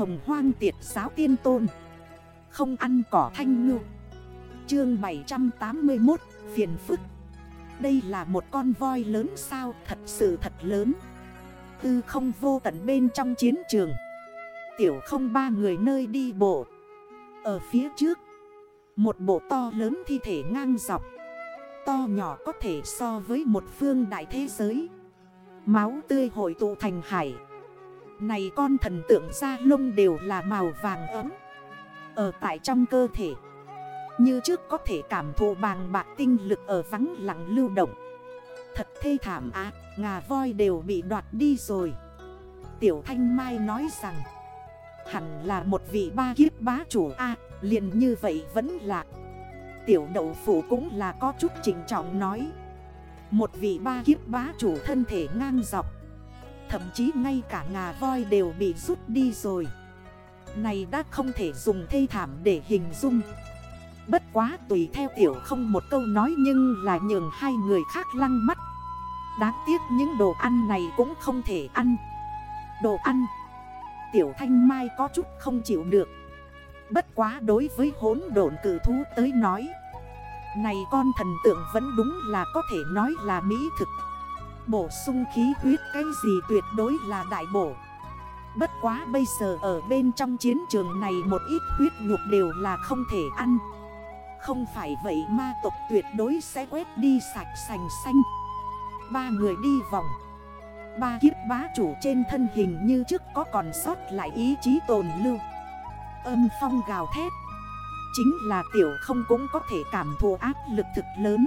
hồng hoang tiệt giáo tiên tôn. Không ăn cỏ thanh ngư. Chương 781 Phiền phức. Đây là một con voi lớn sao, thật sự thật lớn. Tư không vô tận bên trong chiến trường. Tiểu không ba người nơi đi bộ. Ở phía trước, Một bộ to lớn thi thể ngang dọc. To nhỏ có thể so với một phương đại thế giới. Máu tươi hội tụ thành hải. Này con thần tượng da lông đều là màu vàng ấm. Ở tại trong cơ thể. Như trước có thể cảm thụ bàng bạc tinh lực ở vắng lặng lưu động. Thật thê thảm á, ngà voi đều bị đoạt đi rồi. Tiểu Thanh Mai nói rằng Hẳn là một vị ba kiếp bá chủ A liền như vậy vẫn là. Tiểu đậu phủ cũng là có chút trình trọng nói Một vị ba kiếp bá chủ thân thể ngang dọc Thậm chí ngay cả ngà voi đều bị rút đi rồi. Này đã không thể dùng thê thảm để hình dung. Bất quá tùy theo tiểu không một câu nói nhưng là nhường hai người khác lăng mắt. Đáng tiếc những đồ ăn này cũng không thể ăn. Đồ ăn, Tiểu thanh mai có chút không chịu được. Bất quá đối với hốn độn cử thú tới nói, Này con thần tượng vẫn đúng là có thể nói là mỹ thực. Bổ sung khí huyết cái gì tuyệt đối là đại bổ. Bất quá bây giờ ở bên trong chiến trường này một ít huyết nhục đều là không thể ăn. Không phải vậy ma tộc tuyệt đối sẽ quét đi sạch sành xanh. Ba người đi vòng. Ba kiếp bá chủ trên thân hình như trước có còn sót lại ý chí tồn lưu. Âm phong gào thét. Chính là tiểu không cũng có thể cảm thù áp lực thực lớn.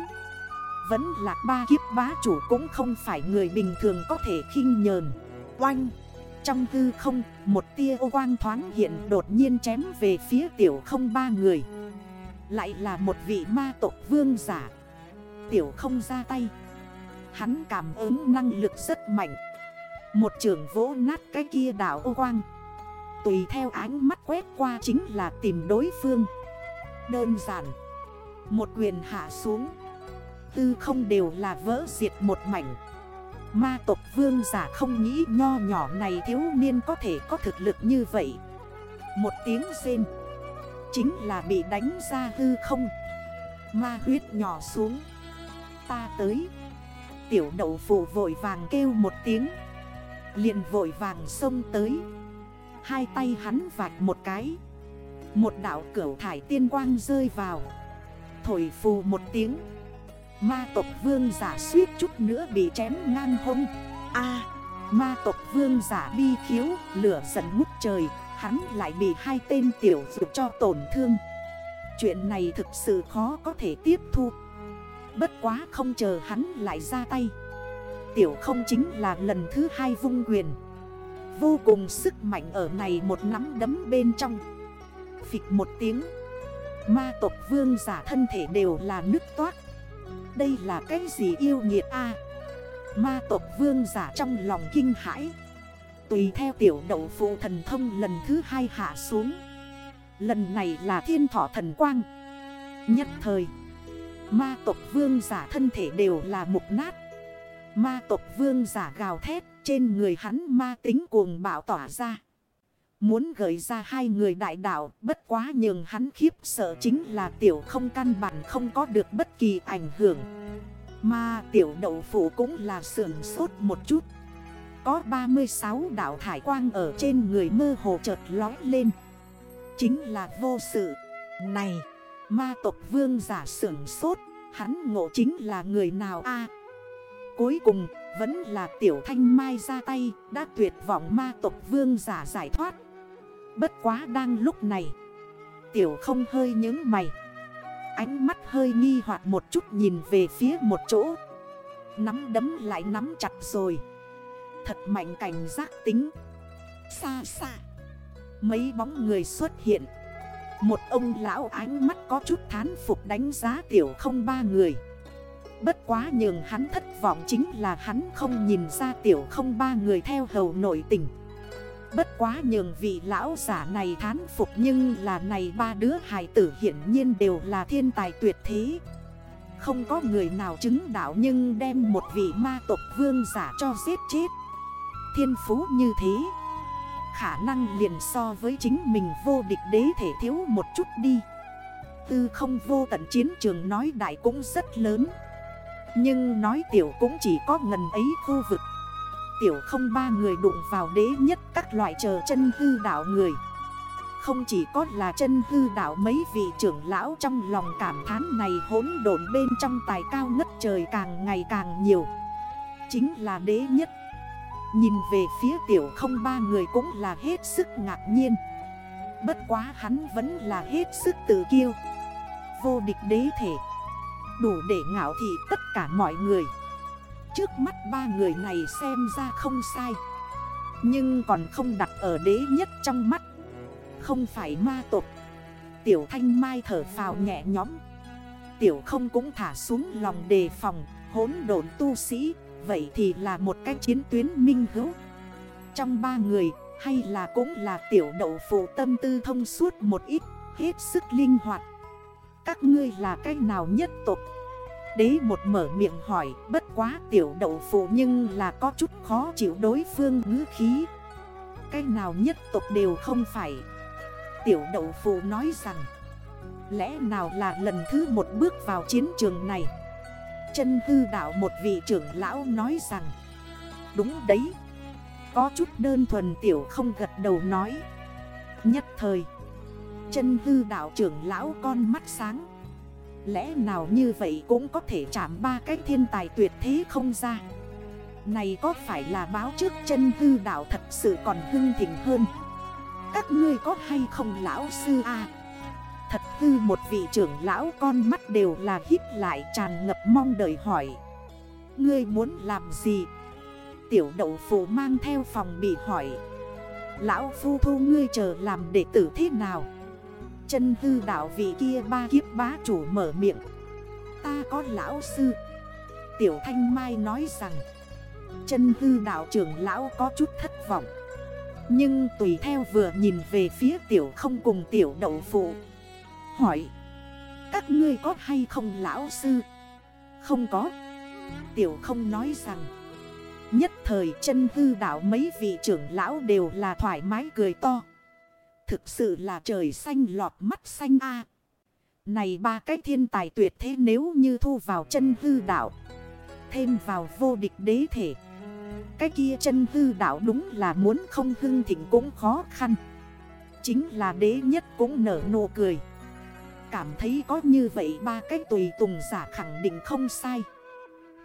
Vẫn là ba kiếp bá chủ cũng không phải người bình thường có thể khinh nhờn. Oanh, Trong hư không, một tia ô quang thoáng hiện đột nhiên chém về phía tiểu không ba người. Lại là một vị ma tộc vương giả. Tiểu không ra tay. Hắn cảm ứng năng lực rất mạnh. Một trường vỗ nát cái kia đảo ô quang. Tùy theo ánh mắt quét qua chính là tìm đối phương. Đơn giản. Một quyền hạ xuống. Tư không đều là vỡ diệt một mảnh. Ma tộc vương giả không nghĩ nho nhỏ này thiếu niên có thể có thực lực như vậy. Một tiếng rên, Chính là bị đánh ra hư không. Ma huyết nhỏ xuống, Ta tới. Tiểu đậu phụ vội vàng kêu một tiếng, liền vội vàng xông tới. Hai tay hắn vạch một cái, Một đảo cửu thải tiên quang rơi vào. Thổi phù một tiếng Ma tộc vương giả suýt chút nữa bị chém ngang hông. A, ma tộc vương giả bi khiếu, Lửa giận ngút trời, Hắn lại bị hai tên tiểu dục cho tổn thương. Chuyện này thực sự khó có thể tiếp thu. Bất quá không chờ hắn lại ra tay. Tiểu không chính là lần thứ hai vung quyền. Vô cùng sức mạnh ở này một nắm đấm bên trong. Phịch một tiếng, Ma tộc vương giả thân thể đều là nước toát đây là cái gì yêu nghiệt a? Ma tộc vương giả trong lòng kinh hãi. Tùy theo tiểu đậu phụ thần thông lần thứ hai hạ xuống. Lần này là thiên thọ thần quang. Nhất thời, Ma tộc vương giả thân thể đều là mục nát. Ma tộc vương giả gào thét, trên người hắn ma tính cuồng bạo tỏa ra. Muốn gợi ra hai người đại đạo bất quá nhường hắn khiếp sợ chính là tiểu không căn bản không có được bất kỳ ảnh hưởng. Mà tiểu đậu phủ cũng là sườn sốt một chút. Có 36 đảo thải quang ở trên người mơ hồ chợt lói lên. Chính là vô sự. Này, ma tộc vương giả sườn sốt, hắn ngộ chính là người nào a Cuối cùng vẫn là tiểu thanh mai ra tay Đã tuyệt vọng ma tộc vương giả giải thoát Bất quá đang lúc này, Tiểu không hơi những mày. Ánh mắt hơi nghi hoặc một chút nhìn về phía một chỗ. Nắm đấm lại nắm chặt rồi. Thật mạnh cảnh giác tính. Xa xa, Mấy bóng người xuất hiện. Một ông lão ánh mắt có chút thán phục đánh giá tiểu không ba người. Bất quá nhường hắn thất vọng chính là hắn không nhìn ra tiểu không ba người theo hầu nội tình. Bất quá nhường vị lão giả này thán phục nhưng là này ba đứa hài tử hiển nhiên đều là thiên tài tuyệt thế. Không có người nào chứng đạo nhưng đem một vị ma tộc vương giả cho giết chết. Thiên phú như thế, khả năng liền so với chính mình vô địch đế thể thiếu một chút đi. Tư không vô tận chiến trường nói đại cũng rất lớn. Nhưng nói tiểu cũng chỉ có ngần ấy khu vực. Tiểu không ba người đụng vào đế nhất các loại chờ chân hư đảo người. Không chỉ có là chân hư đảo mấy vị trưởng lão trong lòng cảm thán này hỗn độn bên trong tài cao ngất trời càng ngày càng nhiều. Chính là đế nhất. Nhìn về phía tiểu không ba người cũng là hết sức ngạc nhiên. Bất quá hắn vẫn là hết sức tự kiêu. Vô địch đế thể. Đủ để ngạo thị tất cả mọi người. Trước mắt ba người này xem ra không sai. Nhưng còn không đặt ở đế nhất trong mắt. Không phải ma tộc. Tiểu thanh mai thở phào nhẹ nhõm. Tiểu không cũng thả xuống lòng đề phòng Hốn đồn tu sĩ, Vậy thì là một cái chiến tuyến minh hữu. Trong ba người, hay là cũng là tiểu đậu phụ tâm tư thông suốt một ít, Hết sức linh hoạt. Các ngươi là cách nào nhất tộc? Đế một mở miệng hỏi, bất quá tiểu đậu phụ nhưng là có chút khó chịu đối phương ngữ khí. Cái nào nhất tục đều không phải. Tiểu đậu phụ nói rằng, Lẽ nào là lần thứ một bước vào chiến trường này? Chân hư đảo một vị trưởng lão nói rằng, Đúng đấy. Có chút đơn thuần tiểu không gật đầu nói, Nhất thời, Chân hư đảo trưởng lão con mắt sáng Lẽ nào như vậy cũng có thể chạm ba cái thiên tài tuyệt thế không ra? Này có phải là báo trước chân hư đạo thật sự còn hưng thịnh hơn? Các ngươi có hay không lão sư à Thật hư một vị trưởng lão con mắt đều là hít lại tràn ngập mong đợi hỏi. Ngươi muốn làm gì? Tiểu đậu phụ mang theo phòng bị hỏi. Lão phu thu ngươi chờ làm đệ tử thế nào? Chân hư đảo vị kia ba kiếp bá chủ mở miệng. Ta có lão sư. Tiểu Thanh Mai nói rằng, Chân hư đảo trưởng lão có chút thất vọng. Nhưng tùy theo vừa nhìn về phía tiểu không cùng tiểu đậu phụ, Hỏi, Các ngươi có hay không lão sư? Không có. Tiểu không nói rằng, Nhất thời chân hư đảo mấy vị trưởng lão đều là thoải mái cười to. Thực sự là trời xanh lọt mắt xanh a. Này ba cái thiên tài tuyệt thế nếu như thu vào chân hư đảo Thêm vào vô địch đế thể. Cái kia chân hư đảo đúng là muốn không hưng thịnh cũng khó khăn. Chính là đế nhất cũng nở nụ cười. Cảm thấy có như vậy ba cái tùy tùng giả khẳng định không sai.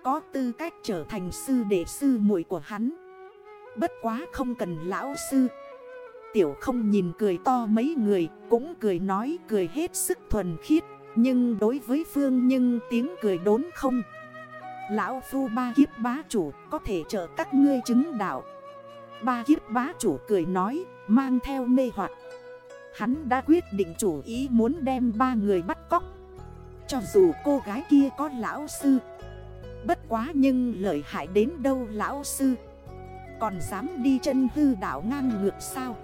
Có tư cách trở thành sư đệ sư muội của hắn. Bất quá không cần lão sư. Tiểu không nhìn cười to mấy người, Cũng cười nói cười hết sức thuần khiết. Nhưng đối với Phương nhưng, tiếng cười đốn không. Lão Phu ba kiếp bá chủ, có thể trợ các ngươi chứng đạo. Ba kiếp bá chủ cười nói, mang theo mê hoặc. Hắn đã quyết định chủ ý muốn đem ba người bắt cóc. Cho dù cô gái kia có lão sư, Bất quá nhưng lợi hại đến đâu lão sư? Còn dám đi chân hư đảo ngang ngược sao?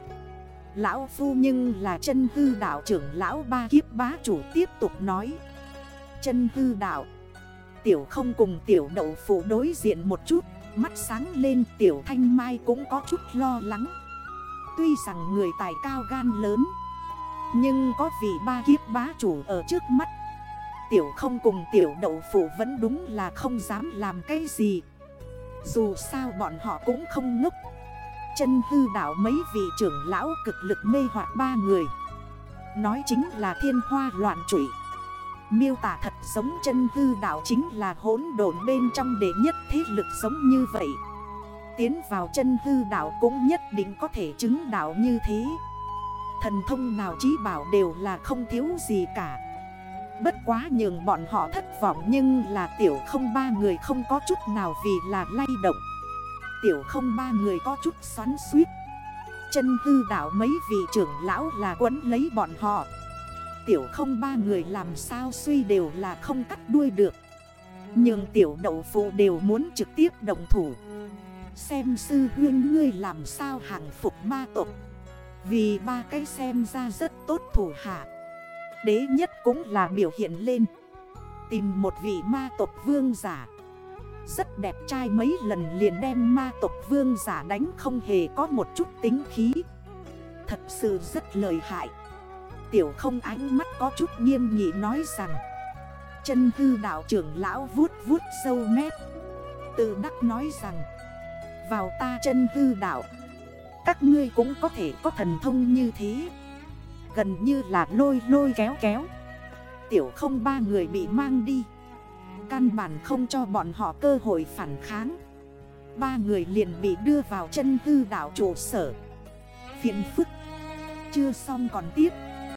Lão Phu nhưng là chân hư đạo trưởng lão ba kiếp bá chủ tiếp tục nói. Chân hư đạo. Tiểu không cùng tiểu đậu phụ đối diện một chút, Mắt sáng lên tiểu thanh mai cũng có chút lo lắng. Tuy rằng người tài cao gan lớn, Nhưng có vị ba kiếp bá chủ ở trước mắt. Tiểu không cùng tiểu đậu phụ vẫn đúng là không dám làm cái gì. Dù sao bọn họ cũng không ngốc. Chân hư đảo mấy vị trưởng lão cực lực mê hoặc ba người. Nói chính là thiên hoa loạn trụy. Miêu tả thật giống chân hư đảo chính là hỗn độn bên trong đệ nhất thế lực giống như vậy. Tiến vào chân hư đảo cũng nhất định có thể chứng đảo như thế. Thần thông nào trí bảo đều là không thiếu gì cả. Bất quá nhường bọn họ thất vọng nhưng là tiểu không ba người không có chút nào vì là lay động tiểu không ba người có chút xoắn suýt Chân hư đảo mấy vị trưởng lão là quấn lấy bọn họ. Tiểu không ba người làm sao suy đều là không cắt đuôi được. Nhưng tiểu đậu phụ đều muốn trực tiếp động thủ. Xem sư huyên ngươi làm sao hàng phục ma tộc. Vì ba cái xem ra rất tốt thủ hạ. Đế nhất cũng là biểu hiện lên. Tìm một vị ma tộc vương giả rất đẹp trai mấy lần liền đem ma tộc vương giả đánh không hề có một chút tính khí. Thật sự rất lợi hại. Tiểu không ánh mắt có chút nghiêm nghị nói rằng, Chân hư đạo trưởng lão vuốt vuốt sâu mép, Tự đắc nói rằng, Vào ta chân hư đạo, Các ngươi cũng có thể có thần thông như thế. Gần như là lôi lôi kéo kéo. Tiểu không ba người bị mang đi. Căn bản không cho bọn họ cơ hội phản kháng. Ba người liền bị đưa vào chân hư đảo trụ sở. Phiền phức. Chưa xong còn tiếp.